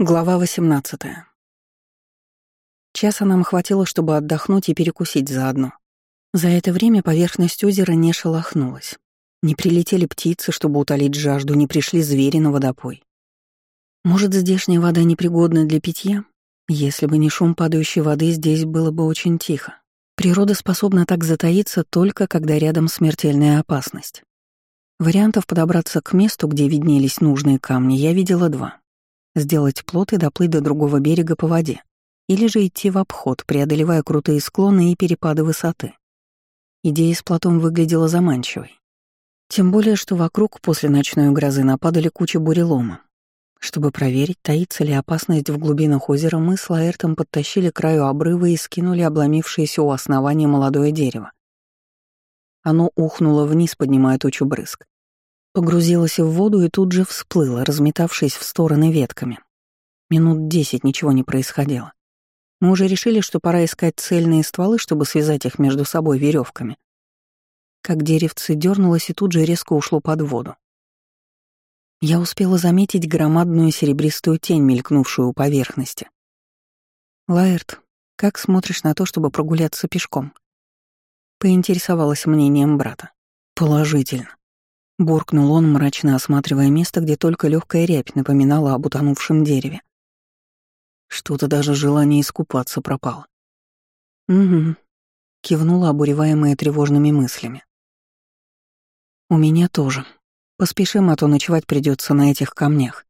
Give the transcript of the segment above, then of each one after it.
Глава 18. Часа нам хватило, чтобы отдохнуть и перекусить заодно. За это время поверхность озера не шелохнулась. Не прилетели птицы, чтобы утолить жажду, не пришли звери на водопой. Может, здешняя вода непригодна для питья? Если бы не шум падающей воды, здесь было бы очень тихо. Природа способна так затаиться только, когда рядом смертельная опасность. Вариантов подобраться к месту, где виднелись нужные камни, я видела два сделать плот и доплыть до другого берега по воде, или же идти в обход, преодолевая крутые склоны и перепады высоты. Идея с плотом выглядела заманчивой. Тем более, что вокруг после ночной грозы нападали кучи бурелома. Чтобы проверить, таится ли опасность в глубинах озера, мы с Лаэртом подтащили к краю обрыва и скинули обломившееся у основания молодое дерево. Оно ухнуло вниз, поднимая тучу брызг погрузилась в воду и тут же всплыла, разметавшись в стороны ветками. Минут десять ничего не происходило. Мы уже решили, что пора искать цельные стволы, чтобы связать их между собой веревками. Как деревце дернулось и тут же резко ушло под воду. Я успела заметить громадную серебристую тень, мелькнувшую у поверхности. «Лаэрт, как смотришь на то, чтобы прогуляться пешком?» Поинтересовалась мнением брата. «Положительно. Буркнул он, мрачно осматривая место, где только легкая рябь напоминала об утонувшем дереве. Что-то даже желание искупаться пропало. «Угу», — кивнула, обуреваемая тревожными мыслями. «У меня тоже. Поспешим, а то ночевать придется на этих камнях.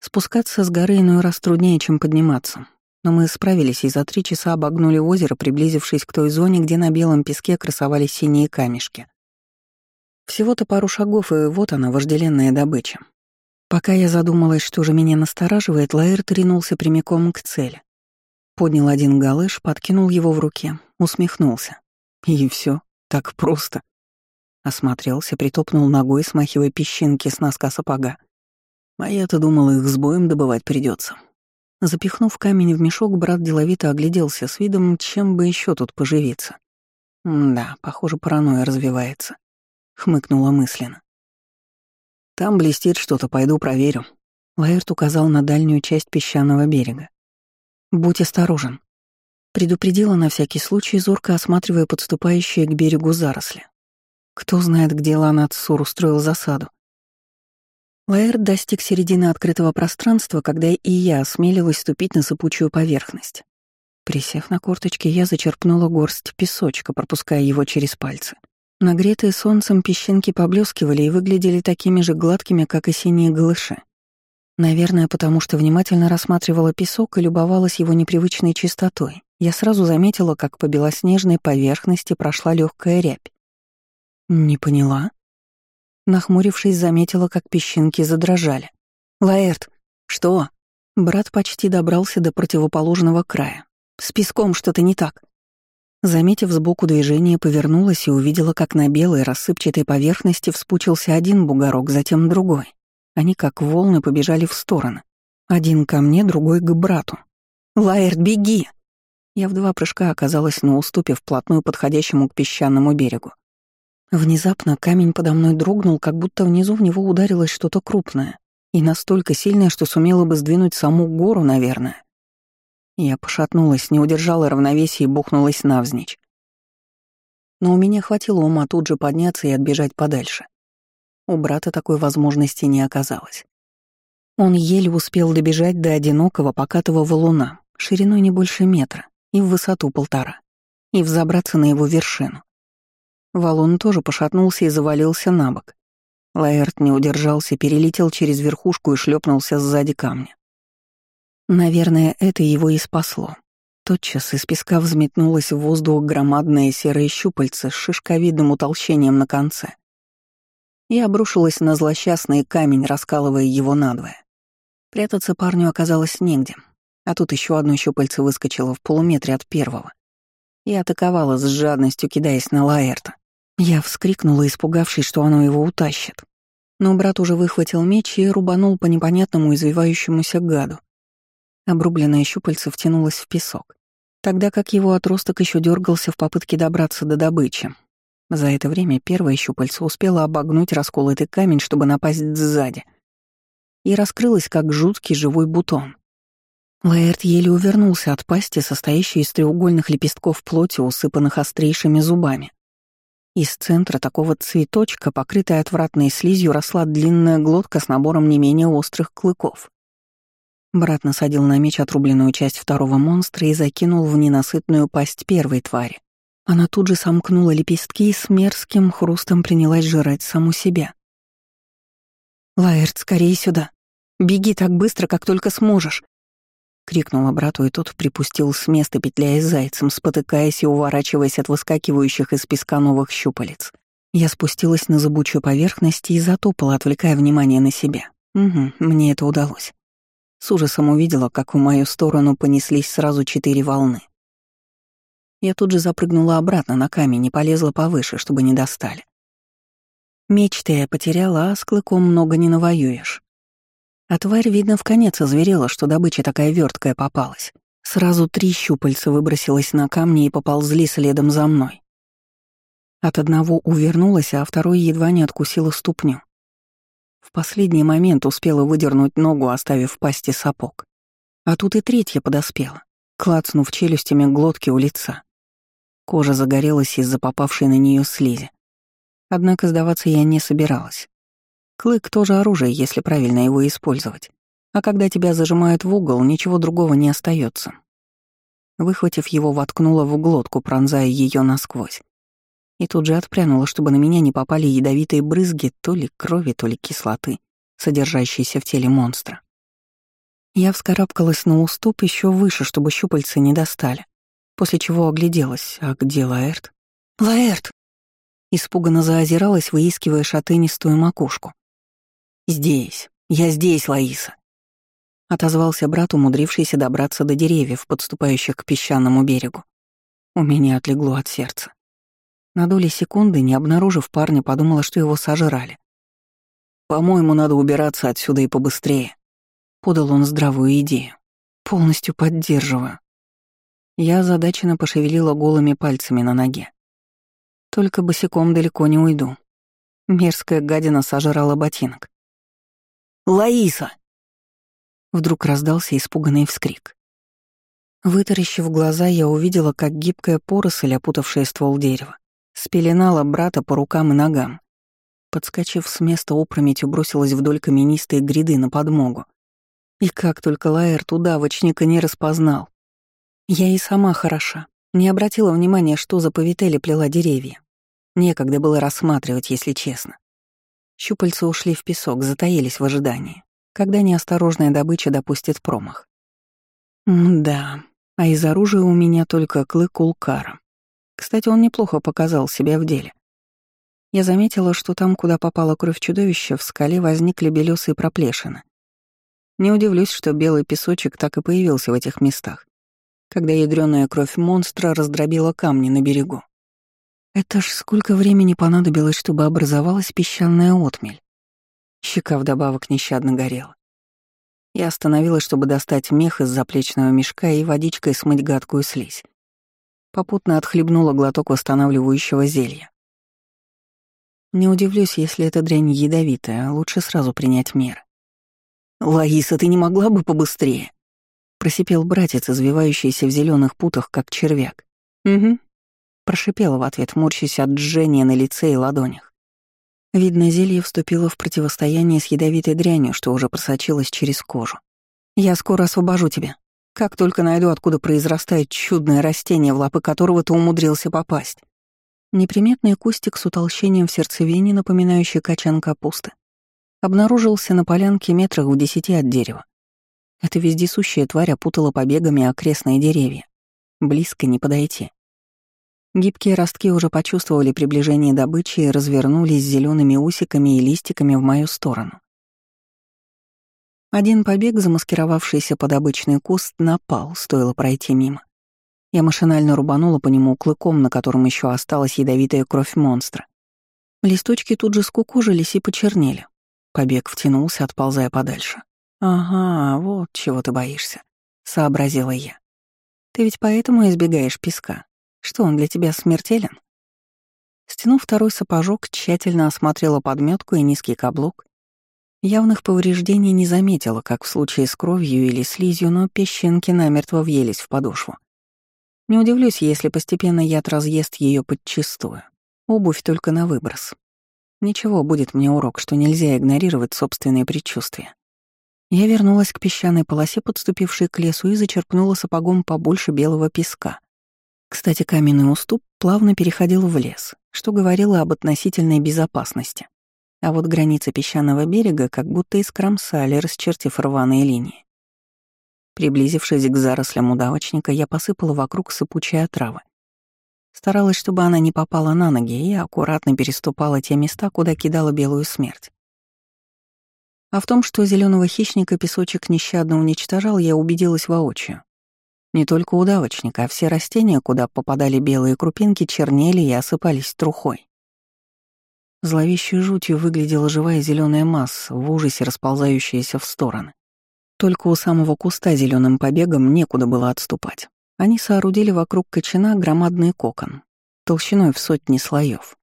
Спускаться с горы иной раз труднее, чем подниматься. Но мы справились и за три часа обогнули озеро, приблизившись к той зоне, где на белом песке красовались синие камешки. Всего-то пару шагов, и вот она, вожделенная добыча. Пока я задумалась, что же меня настораживает, Лаэрт ринулся прямиком к цели. Поднял один галыш, подкинул его в руке, усмехнулся. И все, так просто. Осмотрелся, притопнул ногой, смахивая песчинки с носка сапога. А я-то думал, их с боем добывать придется. Запихнув камень в мешок, брат деловито огляделся с видом, чем бы еще тут поживиться. да, похоже, паранойя развивается хмыкнула мысленно. Там блестит что-то, пойду проверю. Лаэрт указал на дальнюю часть песчаного берега. Будь осторожен. Предупредила на всякий случай, зорко осматривая подступающие к берегу заросли. Кто знает, где Ланат Сур устроил засаду. Лаэрт достиг середины открытого пространства, когда и я осмелилась ступить на сыпучую поверхность. Присев на корточки, я зачерпнула горсть песочка, пропуская его через пальцы. Нагретые солнцем песчинки поблескивали и выглядели такими же гладкими, как и синие голыши. Наверное, потому что внимательно рассматривала песок и любовалась его непривычной чистотой. Я сразу заметила, как по белоснежной поверхности прошла легкая рябь. Не поняла. Нахмурившись, заметила, как песчинки задрожали. «Лаэрт, что?» Брат почти добрался до противоположного края. «С песком что-то не так». Заметив сбоку движение, повернулась и увидела, как на белой рассыпчатой поверхности вспучился один бугорок, затем другой. Они как волны побежали в стороны. Один ко мне, другой к брату. «Лаэрт, беги!» Я в два прыжка оказалась на уступе вплотную подходящему к песчаному берегу. Внезапно камень подо мной дрогнул, как будто внизу в него ударилось что-то крупное и настолько сильное, что сумело бы сдвинуть саму гору, наверное. Я пошатнулась, не удержала равновесия и бухнулась навзничь. Но у меня хватило ума тут же подняться и отбежать подальше. У брата такой возможности не оказалось. Он еле успел добежать до одинокого покатого валуна, шириной не больше метра и в высоту полтора, и взобраться на его вершину. Валун тоже пошатнулся и завалился на бок. Лаэрт не удержался, перелетел через верхушку и шлепнулся сзади камня. Наверное, это его и спасло. Тотчас из песка взметнулось в воздух громадное серое щупальце с шишковидным утолщением на конце. И обрушилась на злосчастный камень, раскалывая его надвое. Прятаться парню оказалось негде, а тут еще одно щупальце выскочило в полуметре от первого и атаковала с жадностью, кидаясь на Лаэрта. Я вскрикнула, испугавшись, что оно его утащит. Но брат уже выхватил меч и рубанул по непонятному извивающемуся гаду, Обрубленное щупальце втянулось в песок, тогда как его отросток еще дергался в попытке добраться до добычи. За это время первое щупальце успело обогнуть расколотый камень, чтобы напасть сзади. и раскрылась, как жуткий живой бутон. Лаэрт еле увернулся от пасти, состоящей из треугольных лепестков плоти, усыпанных острейшими зубами. Из центра такого цветочка, покрытая отвратной слизью, росла длинная глотка с набором не менее острых клыков. Брат насадил на меч отрубленную часть второго монстра и закинул в ненасытную пасть первой твари. Она тут же сомкнула лепестки и с мерзким хрустом принялась жрать саму себя. «Лаэрт, скорее сюда! Беги так быстро, как только сможешь!» крикнула брату, и тот припустил с места, петляя зайцем, спотыкаясь и уворачиваясь от выскакивающих из песка новых щупалец. Я спустилась на зыбучую поверхность и затопала, отвлекая внимание на себя. Угу, мне это удалось. С ужасом увидела, как в мою сторону понеслись сразу четыре волны. Я тут же запрыгнула обратно на камень и полезла повыше, чтобы не достали. Меч-то я потеряла, а с клыком много не навоюешь. А тварь, видно, в конец озверела, что добыча такая верткая попалась. Сразу три щупальца выбросилась на камни и поползли следом за мной. От одного увернулась, а второй едва не откусила ступню. В последний момент успела выдернуть ногу, оставив в пасти сапог. А тут и третья подоспела, клацнув челюстями глотки у лица. Кожа загорелась из-за попавшей на нее слизи. Однако сдаваться я не собиралась. Клык тоже оружие, если правильно его использовать. А когда тебя зажимают в угол, ничего другого не остается. Выхватив его, воткнула в глотку, пронзая ее насквозь. И тут же отпрянула, чтобы на меня не попали ядовитые брызги то ли крови, то ли кислоты, содержащиеся в теле монстра. Я вскарабкалась на уступ еще выше, чтобы щупальца не достали, после чего огляделась. А где Лаэрт? «Лаэрт!» Испуганно заозиралась, выискивая шатынистую макушку. «Здесь. Я здесь, Лаиса», — отозвался брат, умудрившийся добраться до деревьев, подступающих к песчаному берегу. У меня отлегло от сердца. На доли секунды, не обнаружив парня, подумала, что его сожрали. «По-моему, надо убираться отсюда и побыстрее», — подал он здравую идею. «Полностью поддерживаю». Я озадаченно пошевелила голыми пальцами на ноге. Только босиком далеко не уйду. Мерзкая гадина сожрала ботинок. Лаиса!» Вдруг раздался испуганный вскрик. Вытаращив глаза, я увидела, как гибкая поросль, опутавшая ствол дерева, спеленала брата по рукам и ногам. Подскочив с места опрометью, бросилась вдоль каменистой гряды на подмогу. И как только Лаэрт удавочника не распознал. Я и сама хороша, не обратила внимания, что за повители плела деревья. Некогда было рассматривать, если честно. Щупальца ушли в песок, затаились в ожидании, когда неосторожная добыча допустит промах. да, а из оружия у меня только клык Улкара. Кстати, он неплохо показал себя в деле. Я заметила, что там, куда попала кровь чудовища, в скале возникли белесые проплешины. Не удивлюсь, что белый песочек так и появился в этих местах, когда ядреная кровь монстра раздробила камни на берегу. Это ж сколько времени понадобилось, чтобы образовалась песчаная отмель. Щека вдобавок нещадно горела. Я остановилась, чтобы достать мех из заплечного мешка и водичкой смыть гадкую слизь. Попутно отхлебнула глоток восстанавливающего зелья. Не удивлюсь, если эта дрянь ядовитая, лучше сразу принять меры. «Лаиса, ты не могла бы побыстрее?» Просипел братец, извивающийся в зеленых путах, как червяк. «Угу, Прошипела в ответ, морщась от жжения на лице и ладонях. Видно, зелье вступило в противостояние с ядовитой дрянью, что уже просочилось через кожу. «Я скоро освобожу тебя. Как только найду, откуда произрастает чудное растение, в лапы которого ты умудрился попасть». Неприметный кустик с утолщением в сердцевине, напоминающий качан капусты, обнаружился на полянке метрах в десяти от дерева. Эта вездесущая тварь опутала побегами окрестные деревья. Близко не подойти. Гибкие ростки уже почувствовали приближение добычи и развернулись зелеными усиками и листиками в мою сторону. Один побег, замаскировавшийся под обычный куст, напал, стоило пройти мимо. Я машинально рубанула по нему клыком, на котором еще осталась ядовитая кровь монстра. Листочки тут же скукожились и почернели. Побег втянулся, отползая подальше. «Ага, вот чего ты боишься», — сообразила я. «Ты ведь поэтому избегаешь песка, что он для тебя смертелен? Стянув второй сапожок, тщательно осмотрела подметку и низкий каблук. Явных повреждений не заметила, как в случае с кровью или слизью, но песчинки намертво въелись в подошву. Не удивлюсь, если постепенно яд разъест ее подчистую. Обувь только на выброс. Ничего, будет мне урок, что нельзя игнорировать собственные предчувствия. Я вернулась к песчаной полосе, подступившей к лесу, и зачерпнула сапогом побольше белого песка. Кстати, каменный уступ плавно переходил в лес, что говорило об относительной безопасности. А вот границы песчаного берега как будто искромсали, расчертив рваные линии. Приблизившись к зарослям удавочника, я посыпала вокруг сыпучей отравы. Старалась, чтобы она не попала на ноги, и аккуратно переступала те места, куда кидала белую смерть. А в том, что зеленого хищника песочек нещадно уничтожал, я убедилась воочию. Не только удавочник, а все растения, куда попадали белые крупинки, чернели и осыпались трухой. Зловещей жутью выглядела живая зеленая масса, в ужасе расползающаяся в стороны. Только у самого куста зеленым побегом некуда было отступать. Они соорудили вокруг кочана громадный кокон, толщиной в сотни слоев.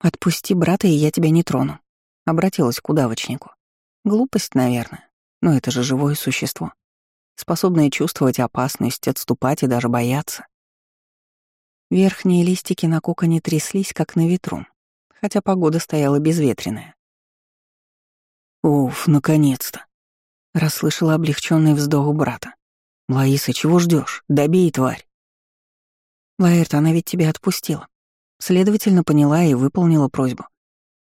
«Отпусти брата, и я тебя не трону», — обратилась к удавочнику. Глупость, наверное, но это же живое существо, способное чувствовать опасность, отступать и даже бояться. Верхние листики на коконе тряслись, как на ветру, хотя погода стояла безветренная. «Уф, наконец-то!» — расслышала облегченный вздох брата. «Лаиса, чего ждешь? Добей, тварь!» «Лаэрт, она ведь тебя отпустила. Следовательно, поняла и выполнила просьбу.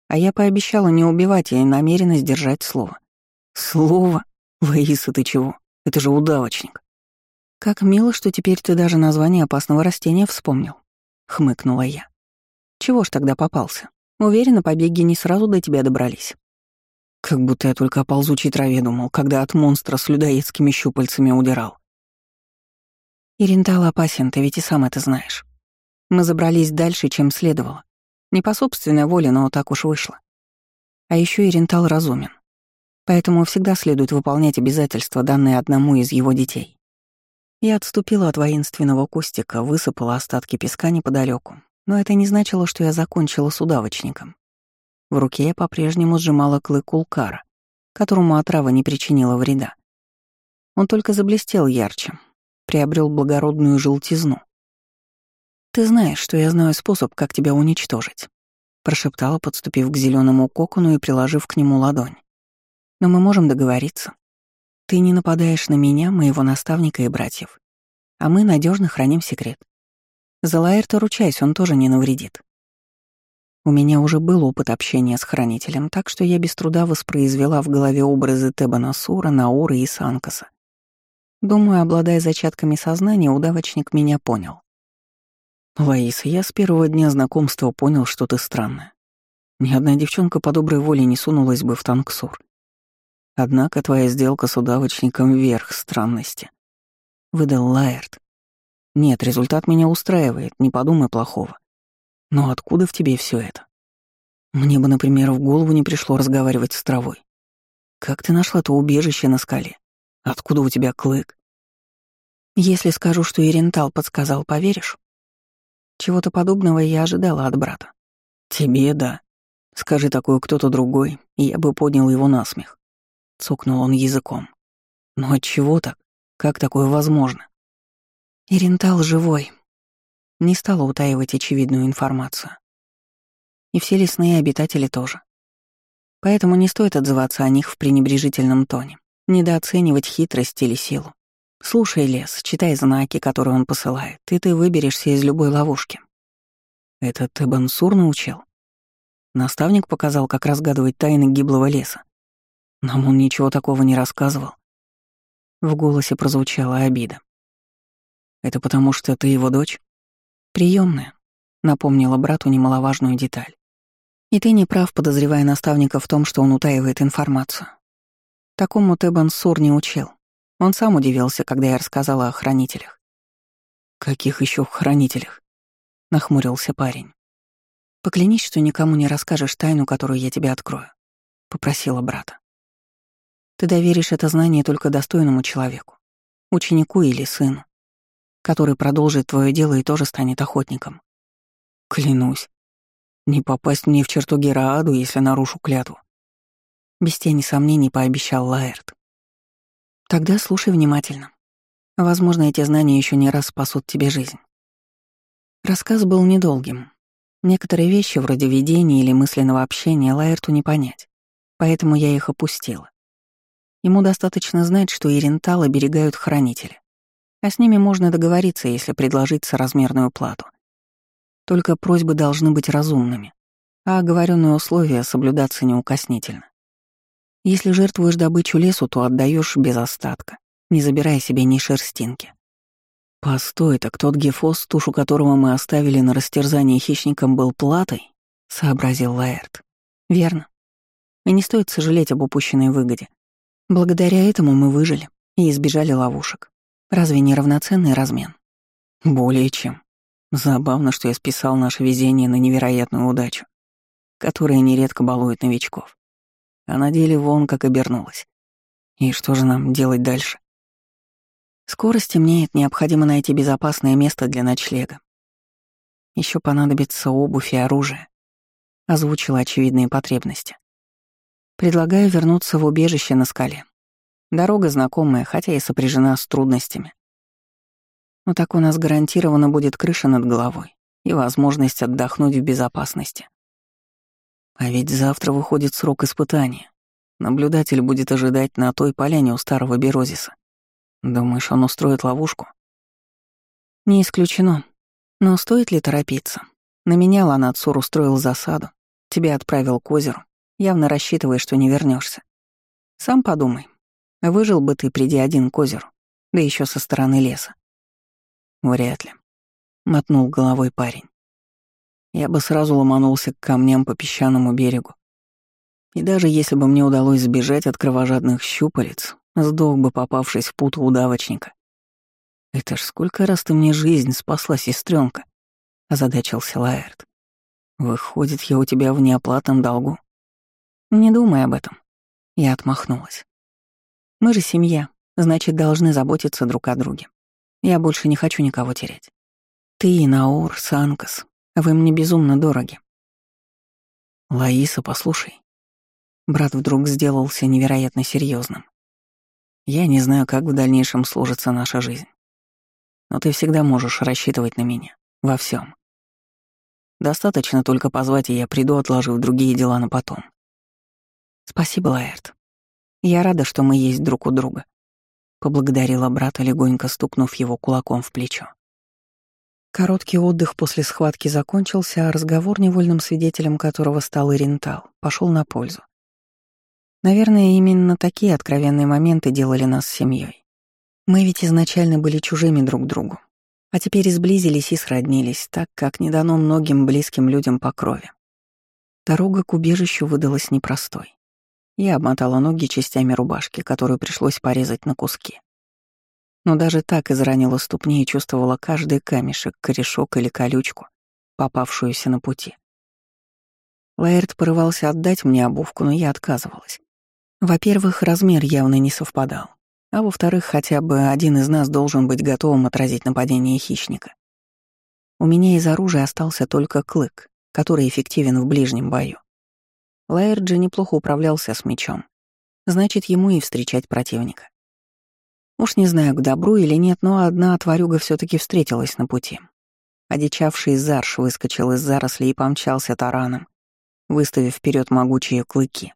А я пообещала не убивать и намерена сдержать слово. Слово? Лаиса, ты чего? Это же удавочник. Как мило, что теперь ты даже название опасного растения вспомнил. Хмыкнула я. Чего ж тогда попался? Уверена, побеги не сразу до тебя добрались. Как будто я только о ползучей траве думал, когда от монстра с людоедскими щупальцами удирал. Ирентал опасен, ты ведь и сам это знаешь. Мы забрались дальше, чем следовало. Не по собственной воле, но так уж вышло. А еще и Рентал разумен. Поэтому всегда следует выполнять обязательства, данные одному из его детей. Я отступила от воинственного кустика, высыпала остатки песка неподалеку, но это не значило, что я закончила с удавочником. В руке я по-прежнему сжимала клык улкара, которому отрава не причинила вреда. Он только заблестел ярче, приобрел благородную желтизну. «Ты знаешь, что я знаю способ, как тебя уничтожить», — прошептала, подступив к зеленому кокону и приложив к нему ладонь. «Но мы можем договориться. Ты не нападаешь на меня, моего наставника и братьев, а мы надежно храним секрет. За Лаэрта ручаюсь, он тоже не навредит». У меня уже был опыт общения с хранителем, так что я без труда воспроизвела в голове образы Тебана Сура, Науры и Санкаса. Думаю, обладая зачатками сознания, удавочник меня понял. «Лаиса, я с первого дня знакомства понял, что ты странная. Ни одна девчонка по доброй воле не сунулась бы в танксур. Однако твоя сделка с удавочником — верх странности. Выдал Лаэрт. Нет, результат меня устраивает, не подумай плохого. Но откуда в тебе все это? Мне бы, например, в голову не пришло разговаривать с травой. Как ты нашла то убежище на скале? Откуда у тебя клык? Если скажу, что Ирентал подсказал, поверишь? Чего-то подобного я ожидала от брата. «Тебе да. Скажи такое кто-то другой, и я бы поднял его на смех». Цукнул он языком. «Но от чего так? Как такое возможно?» Ирентал живой. Не стала утаивать очевидную информацию. И все лесные обитатели тоже. Поэтому не стоит отзываться о них в пренебрежительном тоне, недооценивать хитрость или силу. Слушай лес, читай знаки, которые он посылает, и ты выберешься из любой ловушки. Это ты Бансур научил? Наставник показал, как разгадывать тайны гиблого леса. Нам он ничего такого не рассказывал. В голосе прозвучала обида. Это потому, что ты его дочь? Приемная, напомнила брату немаловажную деталь. И ты не прав, подозревая наставника в том, что он утаивает информацию. Такому Тебан Сур не учил. Он сам удивился, когда я рассказала о хранителях. «Каких еще хранителях?» — нахмурился парень. «Поклянись, что никому не расскажешь тайну, которую я тебе открою», — попросила брата. «Ты доверишь это знание только достойному человеку, ученику или сыну, который продолжит твое дело и тоже станет охотником. Клянусь, не попасть мне в черту Герааду, если нарушу клятву. Без тени сомнений пообещал Лаэрт. Тогда слушай внимательно. Возможно, эти знания еще не раз спасут тебе жизнь. Рассказ был недолгим. Некоторые вещи, вроде видения или мысленного общения, Лаэрту не понять, поэтому я их опустила. Ему достаточно знать, что Ирентал оберегают хранители, а с ними можно договориться, если предложить соразмерную плату. Только просьбы должны быть разумными, а оговоренные условия соблюдаться неукоснительно. Если жертвуешь добычу лесу, то отдаешь без остатка, не забирая себе ни шерстинки. «Постой, так тот Гефос, тушу которого мы оставили на растерзание хищникам, был платой?» — сообразил Лаэрт. «Верно. И не стоит сожалеть об упущенной выгоде. Благодаря этому мы выжили и избежали ловушек. Разве не равноценный размен?» «Более чем. Забавно, что я списал наше везение на невероятную удачу, которая нередко балует новичков. А на деле вон как обернулась. И что же нам делать дальше?» Скоро стемнеет, необходимо найти безопасное место для ночлега. Еще понадобится обувь и оружие. Озвучила очевидные потребности. Предлагаю вернуться в убежище на скале. Дорога знакомая, хотя и сопряжена с трудностями. Но так у нас гарантированно будет крыша над головой и возможность отдохнуть в безопасности. А ведь завтра выходит срок испытания. Наблюдатель будет ожидать на той поляне у старого Берозиса. Думаешь, он устроит ловушку? Не исключено. Но стоит ли торопиться? На меня Ланацур устроил засаду, тебя отправил к озеру, явно рассчитывая, что не вернешься. Сам подумай, выжил бы ты, приди один к озеру, да еще со стороны леса. Вряд ли. Мотнул головой парень. Я бы сразу ломанулся к камням по песчаному берегу. И даже если бы мне удалось сбежать от кровожадных щупалец, Сдох бы, попавшись в путу удавочника. «Это ж сколько раз ты мне жизнь спасла, сестренка, озадачился Лаэрт. «Выходит, я у тебя в неоплатном долгу?» «Не думай об этом». Я отмахнулась. «Мы же семья, значит, должны заботиться друг о друге. Я больше не хочу никого терять. Ты, Наур, Санкас, вы мне безумно дороги». «Лаиса, послушай». Брат вдруг сделался невероятно серьезным. Я не знаю, как в дальнейшем сложится наша жизнь. Но ты всегда можешь рассчитывать на меня. Во всем. Достаточно только позвать, и я приду, отложив другие дела на потом. Спасибо, Лаэрт. Я рада, что мы есть друг у друга. Поблагодарила брата, легонько стукнув его кулаком в плечо. Короткий отдых после схватки закончился, а разговор, невольным свидетелем которого стал Ирентал, пошел на пользу. Наверное, именно такие откровенные моменты делали нас семьей. Мы ведь изначально были чужими друг другу, а теперь сблизились и сроднились, так как не дано многим близким людям по крови. Дорога к убежищу выдалась непростой. Я обмотала ноги частями рубашки, которую пришлось порезать на куски. Но даже так изранила ступни и чувствовала каждый камешек, корешок или колючку, попавшуюся на пути. Лаэрт порывался отдать мне обувку, но я отказывалась. Во-первых, размер явно не совпадал. А во-вторых, хотя бы один из нас должен быть готовым отразить нападение хищника. У меня из оружия остался только клык, который эффективен в ближнем бою. Лаэрджи неплохо управлялся с мечом. Значит, ему и встречать противника. Уж не знаю, к добру или нет, но одна тварюга все таки встретилась на пути. Одичавший Зарш выскочил из зарослей и помчался тараном, выставив вперед могучие клыки.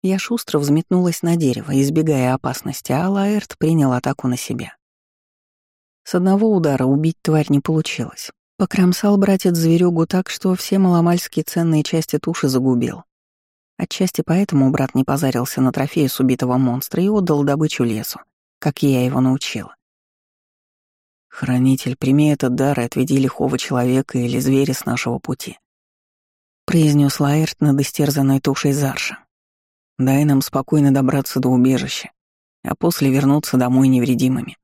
Я шустро взметнулась на дерево, избегая опасности, а Лаэрт принял атаку на себя. С одного удара убить тварь не получилось. Покромсал братец зверюгу так, что все маломальские ценные части туши загубил. Отчасти поэтому брат не позарился на трофеи с убитого монстра и отдал добычу лесу, как я его научила. «Хранитель, прими этот дар и отведи лихого человека или зверя с нашего пути», — произнес Лаэрт над истерзанной тушей Зарша. Дай нам спокойно добраться до убежища, а после вернуться домой невредимыми.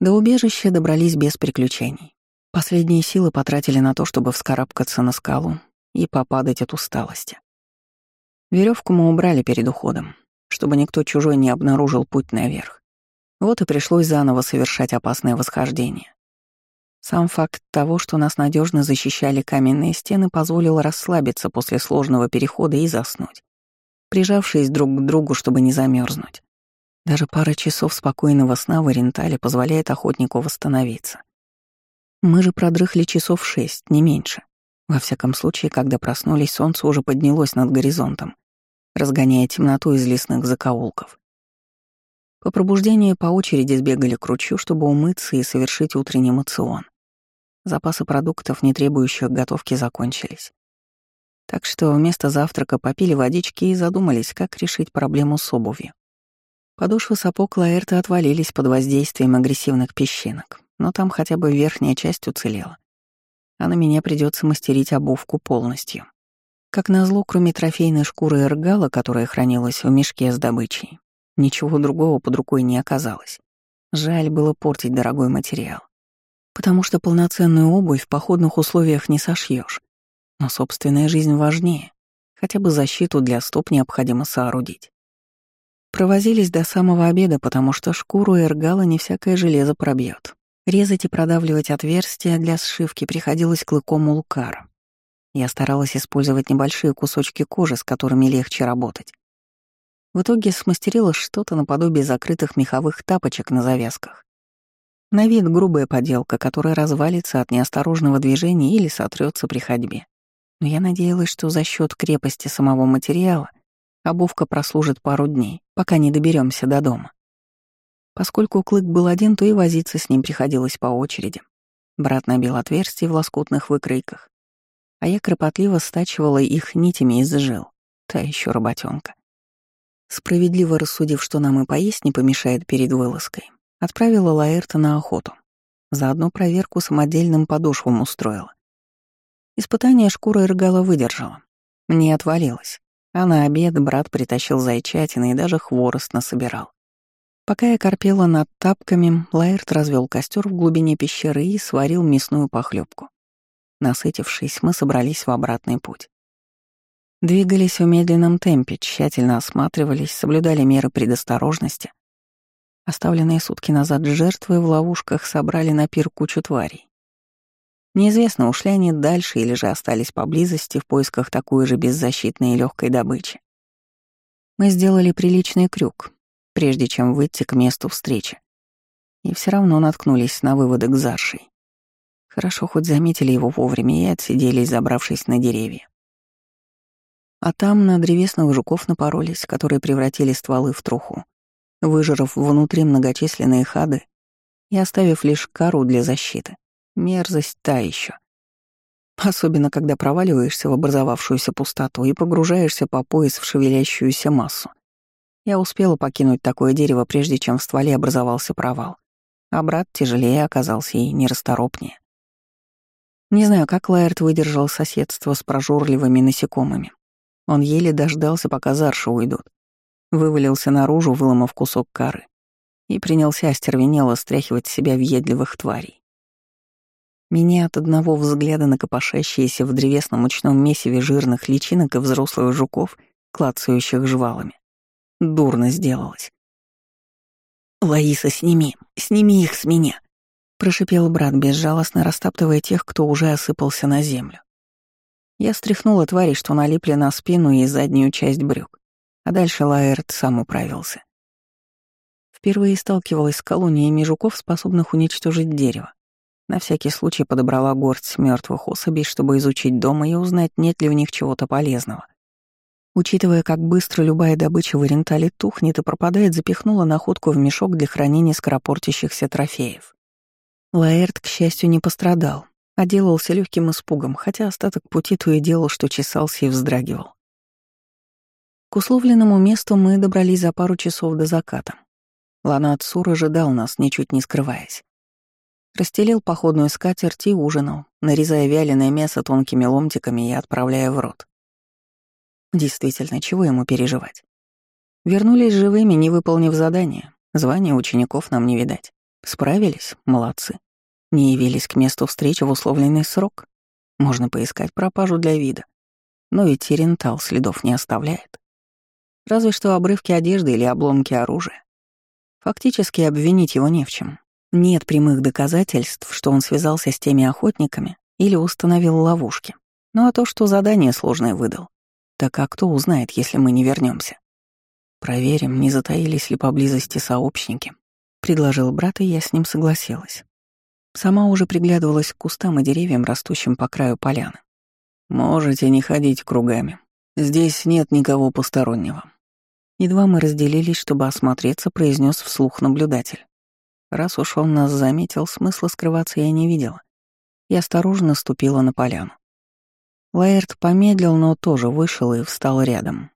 До убежища добрались без приключений. Последние силы потратили на то, чтобы вскарабкаться на скалу и попадать от усталости. Веревку мы убрали перед уходом, чтобы никто чужой не обнаружил путь наверх. Вот и пришлось заново совершать опасное восхождение. Сам факт того, что нас надежно защищали каменные стены, позволил расслабиться после сложного перехода и заснуть. прижавшись друг к другу, чтобы не замерзнуть. Даже пара часов спокойного сна в Орентале позволяет охотнику восстановиться. Мы же продрыхли часов шесть, не меньше. Во всяком случае, когда проснулись, солнце уже поднялось над горизонтом, разгоняя темноту из лесных закоулков. По пробуждению по очереди сбегали к ручью, чтобы умыться и совершить утренний мацион. Запасы продуктов, не требующих готовки, закончились. Так что вместо завтрака попили водички и задумались, как решить проблему с обувью. Подошвы сапог Лаэрта отвалились под воздействием агрессивных песчинок, но там хотя бы верхняя часть уцелела. А на меня придется мастерить обувку полностью. Как назло, кроме трофейной шкуры эргала, которая хранилась в мешке с добычей, ничего другого под рукой не оказалось. Жаль было портить дорогой материал потому что полноценную обувь в походных условиях не сошьешь. Но собственная жизнь важнее. Хотя бы защиту для стоп необходимо соорудить. Провозились до самого обеда, потому что шкуру эргала не всякое железо пробьет. Резать и продавливать отверстия для сшивки приходилось клыком улкара. Я старалась использовать небольшие кусочки кожи, с которыми легче работать. В итоге смастерила что-то наподобие закрытых меховых тапочек на завязках. На вид грубая поделка, которая развалится от неосторожного движения или сотрется при ходьбе. Но я надеялась, что за счет крепости самого материала обувка прослужит пару дней, пока не доберемся до дома. Поскольку клык был один, то и возиться с ним приходилось по очереди. Брат набил отверстия в лоскутных выкройках, а я кропотливо стачивала их нитями из жил. Та еще работенка. Справедливо рассудив, что нам и поесть не помешает перед вылазкой, Отправила Лаэрта на охоту. Заодно проверку самодельным подошвам устроила. Испытание шкура Иргала выдержала. Не отвалилась. А на обед брат притащил зайчатины и даже хворост насобирал. Пока я корпела над тапками, Лаэрт развел костер в глубине пещеры и сварил мясную похлебку. Насытившись, мы собрались в обратный путь. Двигались в медленном темпе, тщательно осматривались, соблюдали меры предосторожности, Оставленные сутки назад жертвы в ловушках собрали на пир кучу тварей. Неизвестно, ушли они дальше или же остались поблизости в поисках такой же беззащитной и легкой добычи. Мы сделали приличный крюк, прежде чем выйти к месту встречи. И все равно наткнулись на выводы к Заршей. Хорошо хоть заметили его вовремя и отсиделись, забравшись на деревья. А там на древесных жуков напоролись, которые превратили стволы в труху выжрав внутри многочисленные хады и оставив лишь кору для защиты. Мерзость та еще. Особенно, когда проваливаешься в образовавшуюся пустоту и погружаешься по пояс в шевелящуюся массу. Я успела покинуть такое дерево, прежде чем в стволе образовался провал. А брат тяжелее оказался и нерасторопнее. Не знаю, как Лаэрт выдержал соседство с прожорливыми насекомыми. Он еле дождался, пока зарши уйдут вывалился наружу, выломав кусок коры, и принялся остервенело стряхивать себя въедливых тварей. Меня от одного взгляда на копошащиеся в древесном мучном месиве жирных личинок и взрослых жуков, клацающих жвалами, дурно сделалось. «Лаиса, сними, сними их с меня!» — прошипел брат, безжалостно растаптывая тех, кто уже осыпался на землю. Я стряхнула твари, что налипли на спину и заднюю часть брюк. А дальше Лаэрт сам управился. Впервые сталкивалась с колониями жуков, способных уничтожить дерево. На всякий случай подобрала горсть мертвых особей, чтобы изучить дома и узнать, нет ли в них чего-то полезного. Учитывая, как быстро любая добыча в Орентале тухнет и пропадает, запихнула находку в мешок для хранения скоропортящихся трофеев. Лаэрт, к счастью, не пострадал, а делался легким испугом, хотя остаток пути то и делал, что чесался и вздрагивал. К условленному месту мы добрались за пару часов до заката. Ланат Сур ожидал нас, ничуть не скрываясь. Расстелил походную скатерть и ужинал, нарезая вяленое мясо тонкими ломтиками и отправляя в рот. Действительно, чего ему переживать? Вернулись живыми, не выполнив задание. Звания учеников нам не видать. Справились? Молодцы. Не явились к месту встречи в условленный срок? Можно поискать пропажу для вида. Но и Терентал следов не оставляет. Разве что обрывки одежды или обломки оружия. Фактически обвинить его не в чем. Нет прямых доказательств, что он связался с теми охотниками или установил ловушки. Ну а то, что задание сложное выдал. Так а кто узнает, если мы не вернемся? Проверим, не затаились ли поблизости сообщники. Предложил брат, и я с ним согласилась. Сама уже приглядывалась к кустам и деревьям, растущим по краю поляны. «Можете не ходить кругами. Здесь нет никого постороннего». Едва мы разделились, чтобы осмотреться, произнес вслух наблюдатель. Раз уж он нас заметил, смысла скрываться я не видела. И осторожно ступила на поляну. Лаэрт помедлил, но тоже вышел и встал рядом.